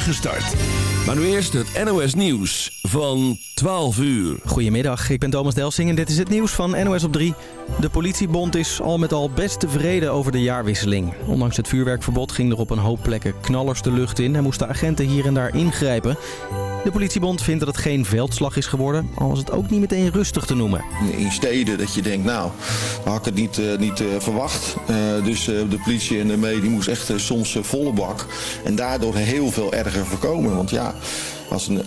start. Maar nu eerst het NOS Nieuws van 12 uur. Goedemiddag, ik ben Thomas Delsing en dit is het nieuws van NOS op 3. De politiebond is al met al best tevreden over de jaarwisseling. Ondanks het vuurwerkverbod ging er op een hoop plekken knallers de lucht in... en moesten agenten hier en daar ingrijpen. De politiebond vindt dat het geen veldslag is geworden, al is het ook niet meteen rustig te noemen. In steden dat je denkt, nou, had ik het niet, uh, niet uh, verwacht. Uh, dus de politie en de medie moest echt soms volle bak. En daardoor heel veel erger voorkomen. Want ja, als, een,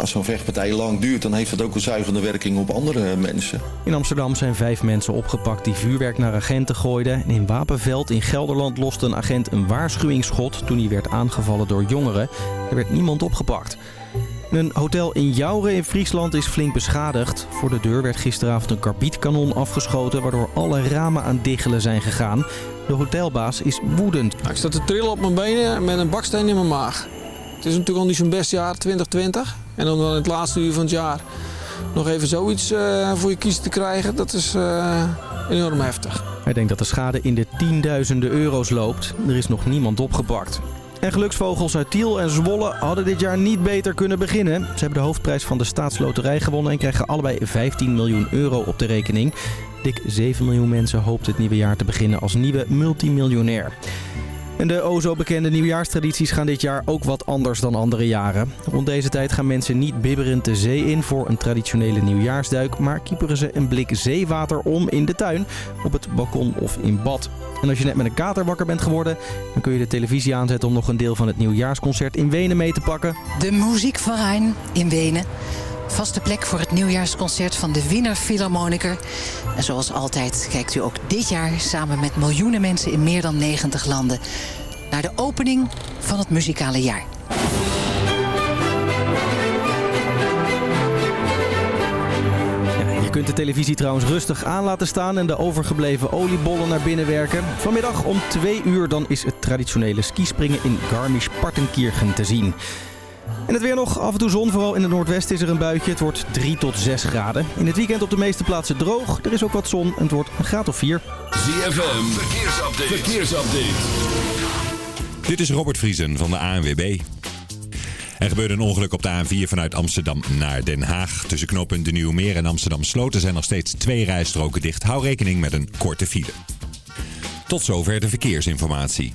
als zo'n vechtpartij lang duurt, dan heeft dat ook een zuigende werking op andere mensen. In Amsterdam zijn vijf mensen opgepakt die vuurwerk naar agenten gooiden. En in Wapenveld in Gelderland loste een agent een waarschuwingsschot toen hij werd aangevallen door jongeren. Er werd niemand opgepakt. Een hotel in Jouren in Friesland is flink beschadigd. Voor de deur werd gisteravond een karbietkanon afgeschoten... waardoor alle ramen aan diggelen zijn gegaan. De hotelbaas is woedend. Ik sta te trillen op mijn benen met een baksteen in mijn maag. Het is natuurlijk al niet zo'n best jaar, 2020. En om dan in het laatste uur van het jaar nog even zoiets uh, voor je kiezen te krijgen... dat is uh, enorm heftig. Hij denkt dat de schade in de tienduizenden euro's loopt. Er is nog niemand opgepakt. En geluksvogels uit Tiel en Zwolle hadden dit jaar niet beter kunnen beginnen. Ze hebben de hoofdprijs van de staatsloterij gewonnen en krijgen allebei 15 miljoen euro op de rekening. Dik 7 miljoen mensen hoopt het nieuwe jaar te beginnen als nieuwe multimiljonair. En de o zo bekende nieuwjaarstradities gaan dit jaar ook wat anders dan andere jaren. Rond deze tijd gaan mensen niet bibberend de zee in voor een traditionele nieuwjaarsduik... maar kieperen ze een blik zeewater om in de tuin, op het balkon of in bad. En als je net met een kater wakker bent geworden... dan kun je de televisie aanzetten om nog een deel van het nieuwjaarsconcert in Wenen mee te pakken. De muziekverein in Wenen. Vaste plek voor het nieuwjaarsconcert van de Wiener Philharmoniker. En zoals altijd kijkt u ook dit jaar samen met miljoenen mensen in meer dan 90 landen... naar de opening van het muzikale jaar. Je kunt de televisie trouwens rustig aan laten staan en de overgebleven oliebollen naar binnen werken. Vanmiddag om 2 uur dan is het traditionele skispringen in Garmisch-Partenkirchen te zien. En het weer nog, af en toe zon, vooral in het noordwesten is er een buitje. Het wordt 3 tot 6 graden. In het weekend op de meeste plaatsen droog. Er is ook wat zon en het wordt een graad of 4. ZFM, verkeersupdate. verkeersupdate. Dit is Robert Vriesen van de ANWB. Er gebeurde een ongeluk op de A4 vanuit Amsterdam naar Den Haag. Tussen knooppunt De Nieuwe Meer en Amsterdam Sloten zijn nog steeds twee rijstroken dicht. Hou rekening met een korte file. Tot zover de verkeersinformatie.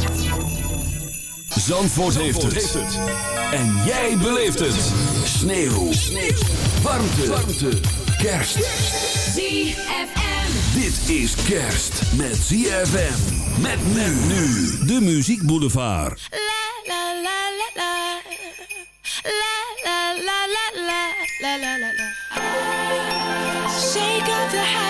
Zandvoort, heeft, het. En jij beleeft het. Sneeuw. Sneeuw. Warmte. Warmte. Kerst. ZFM. Dit is kerst met ZFM. Met men nu. De Muziek Boulevard. La la la la la. La la la la la. La la la la. Shake up the.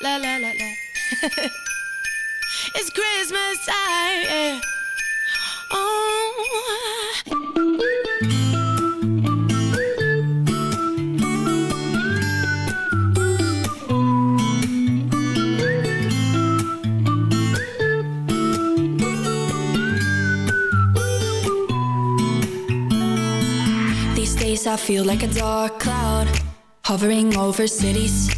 La la la la. it's Christmas time. Yeah. Oh. These days I feel like a dark cloud hovering over cities,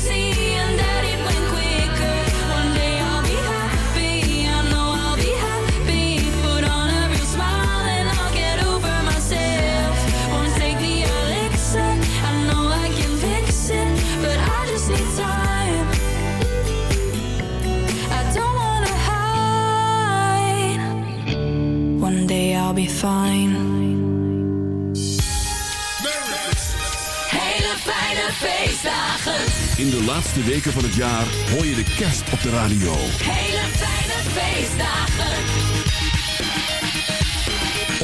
I'll be fine. Hele fijne feestdagen. In de laatste weken van het jaar hoor je de kerst op de radio. Hele fijne feestdagen.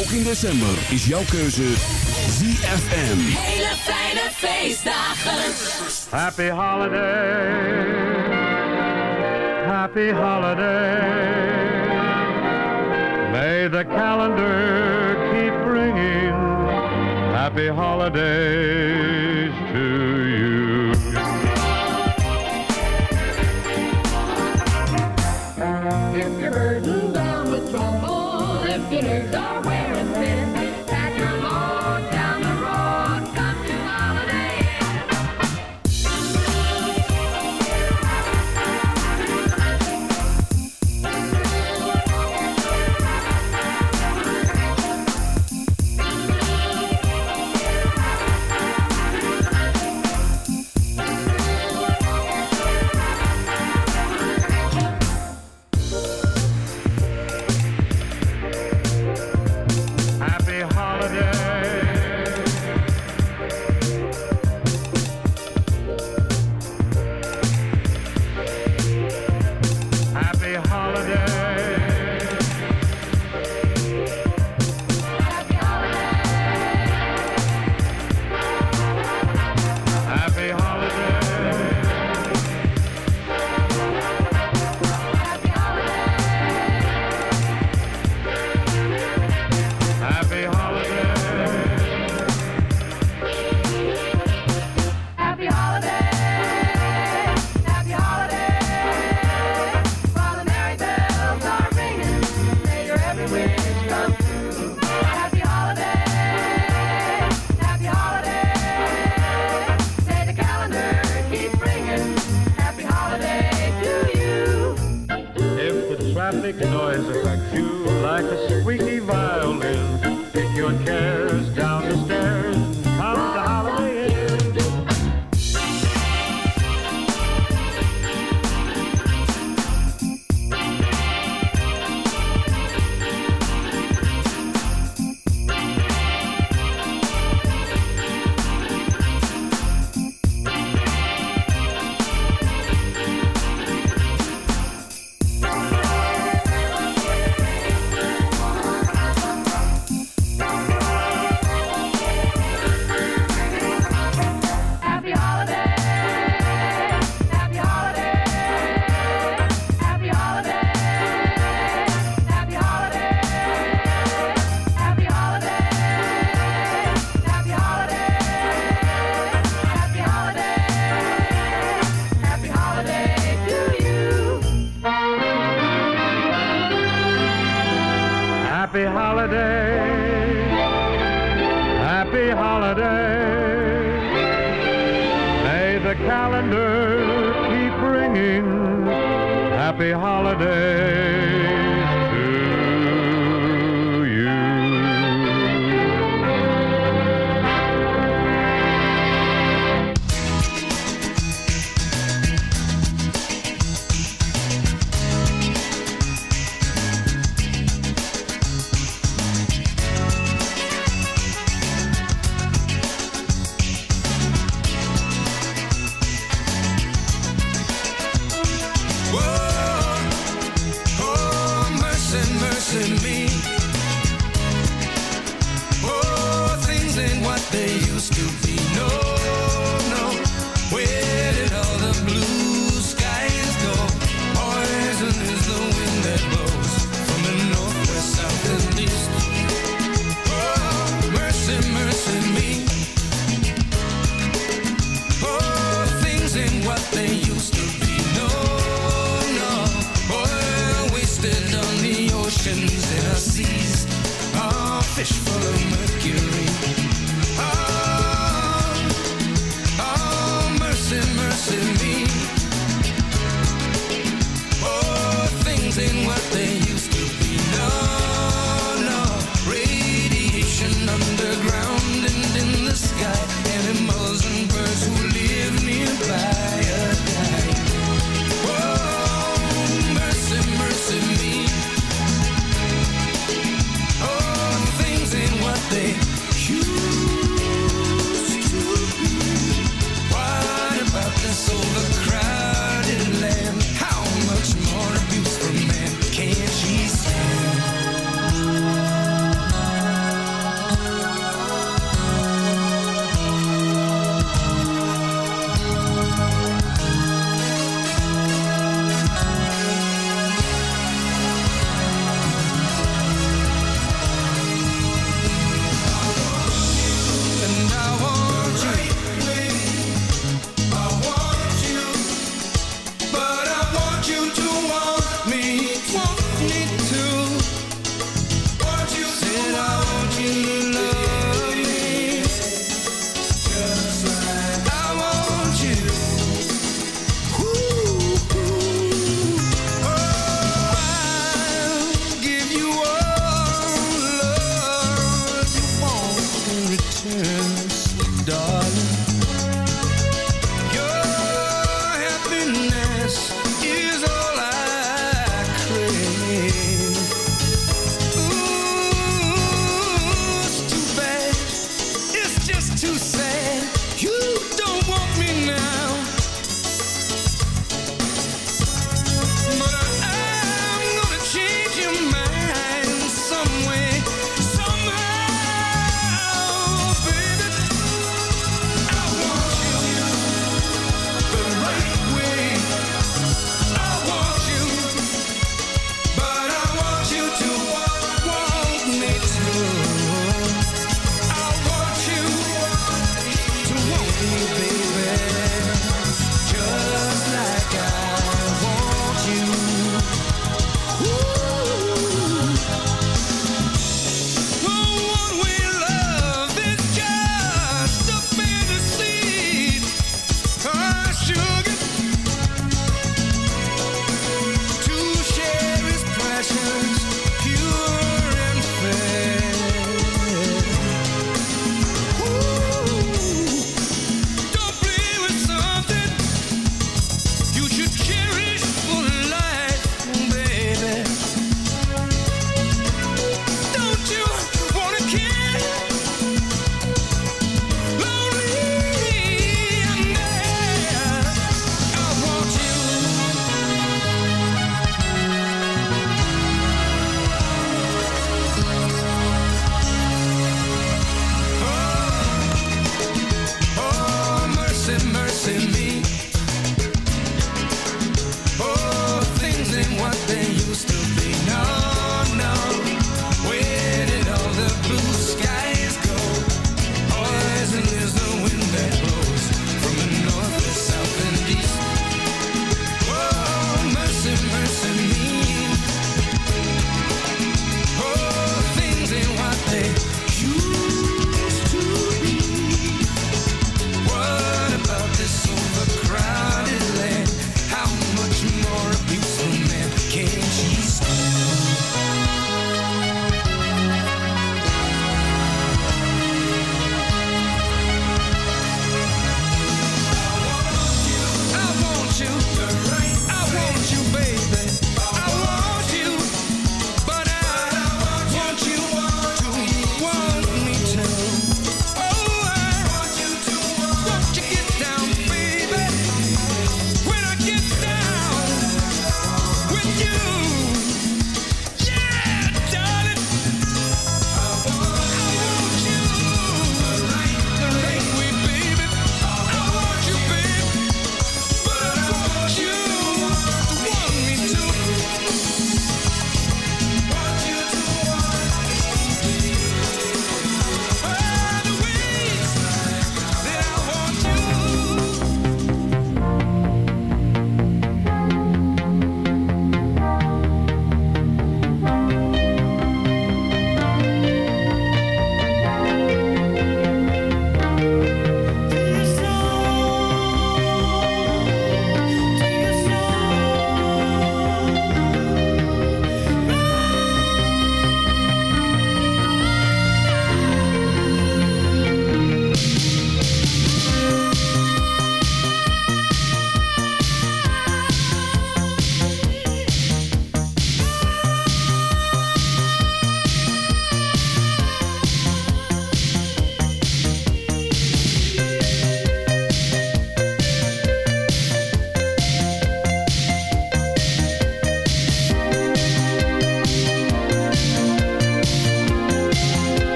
Ook in december is jouw keuze ZFM. Hele fijne feestdagen. Happy holiday. Happy holiday. May the calendar keep bringing happy holidays to you. we're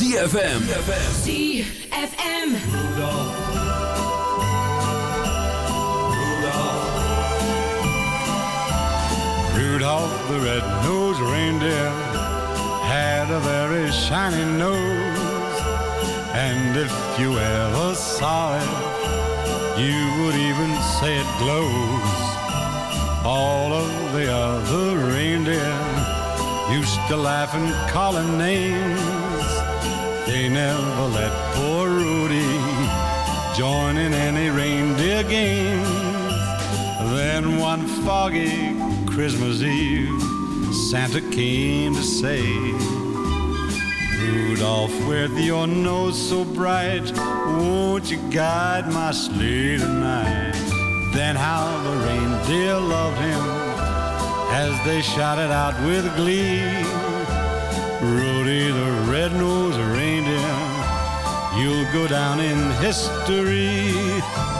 ZFM. ZFM. Rudolph. Rudolph. Rudolph the red-nosed reindeer had a very shiny nose. And if you ever saw it, you would even say it glows. All of the other reindeer used to laugh and call him names never let poor Rudy join in any reindeer games. Then one foggy Christmas Eve, Santa came to say, Rudolph, with your nose so bright, won't you guide my sleigh tonight? Then how the reindeer loved him as they shouted out with glee. Rudy the red-nosed you'll go down in history.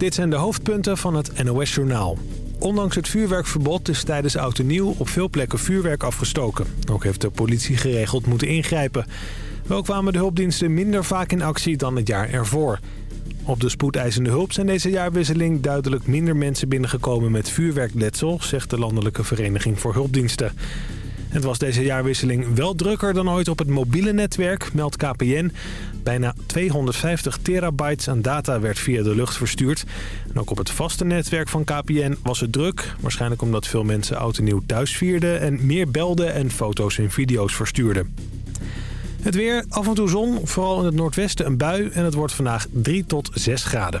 dit zijn de hoofdpunten van het NOS-journaal. Ondanks het vuurwerkverbod is tijdens Oud en Nieuw op veel plekken vuurwerk afgestoken. Ook heeft de politie geregeld moeten ingrijpen. Wel kwamen de hulpdiensten minder vaak in actie dan het jaar ervoor. Op de spoedeisende hulp zijn deze jaarwisseling duidelijk minder mensen binnengekomen met vuurwerkletsel, zegt de Landelijke Vereniging voor Hulpdiensten. Het was deze jaarwisseling wel drukker dan ooit op het mobiele netwerk, meldt KPN. Bijna 250 terabytes aan data werd via de lucht verstuurd. En ook op het vaste netwerk van KPN was het druk. Waarschijnlijk omdat veel mensen oud en nieuw thuis vierden... en meer belden en foto's en video's verstuurden. Het weer, af en toe zon, vooral in het noordwesten een bui... en het wordt vandaag 3 tot 6 graden.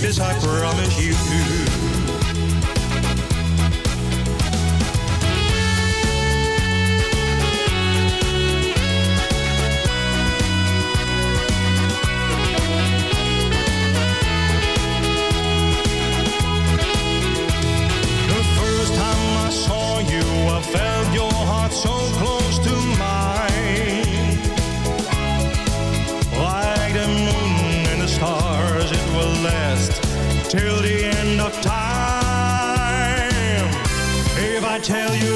This I promise you.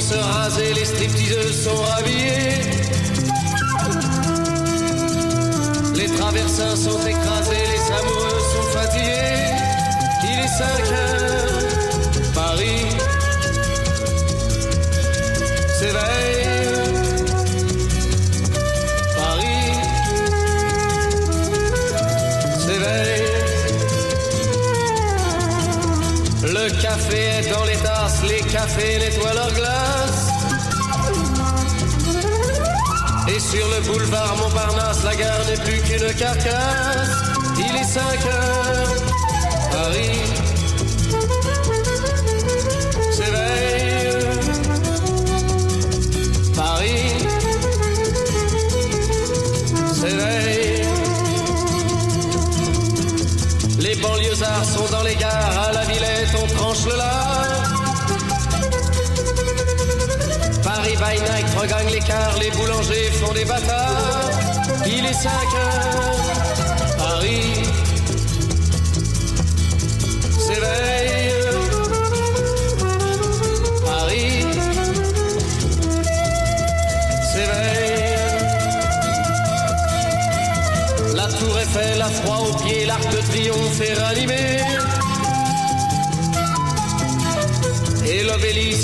se raser, les stripteaseuses sont habillées. Les traversins sont écrasés, les amoureux sont fatigués. Il est 5 heures. café nettoie leur glace. Et sur le boulevard Montparnasse, la gare n'est plus qu'une carcasse. Il est 5 heures. Regagne les cars, les boulangers font des bâtards. Il est 5 heures, Paris s'éveille. Paris s'éveille. La tour Eiffel a froid aux pieds, l'arc de triomphe est rallumé.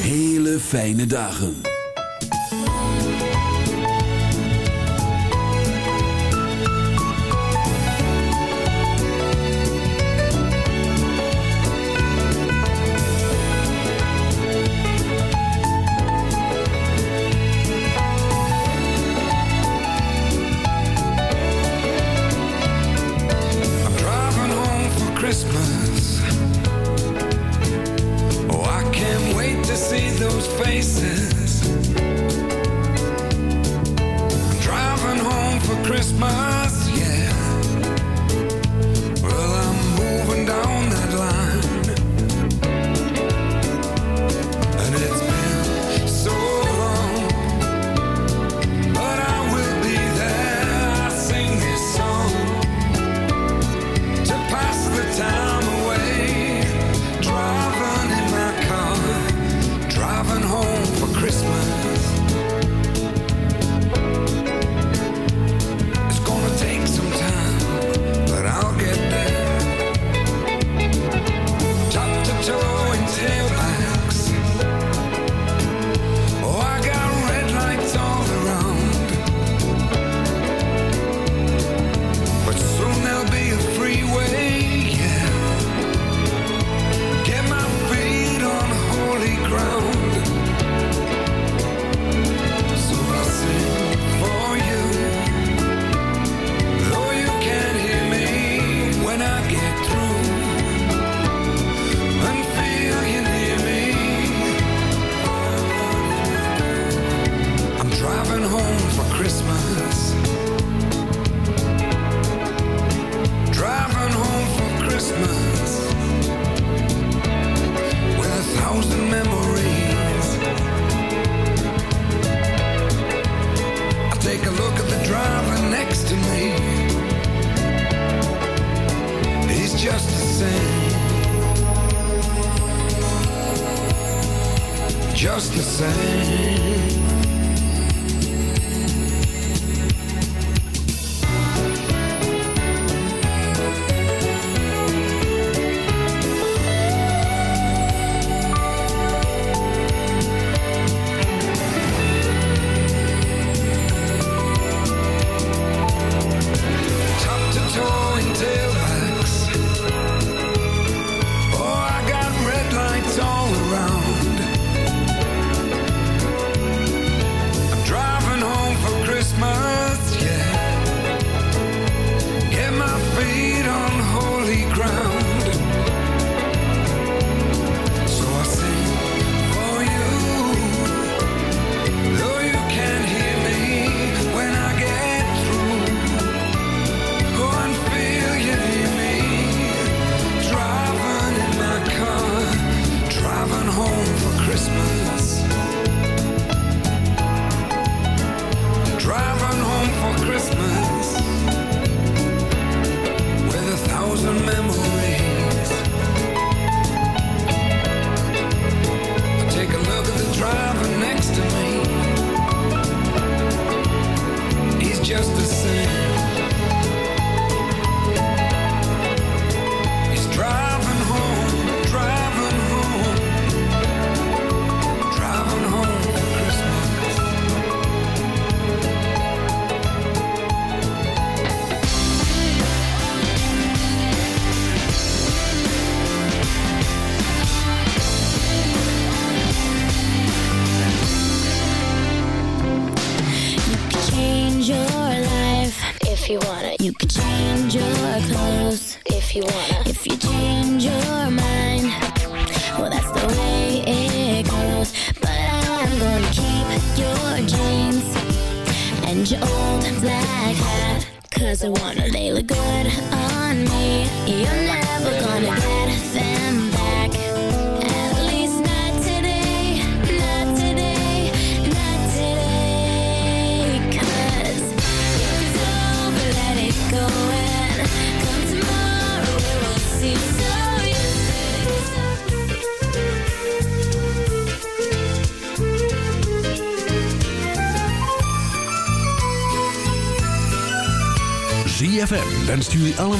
Hele fijne dagen.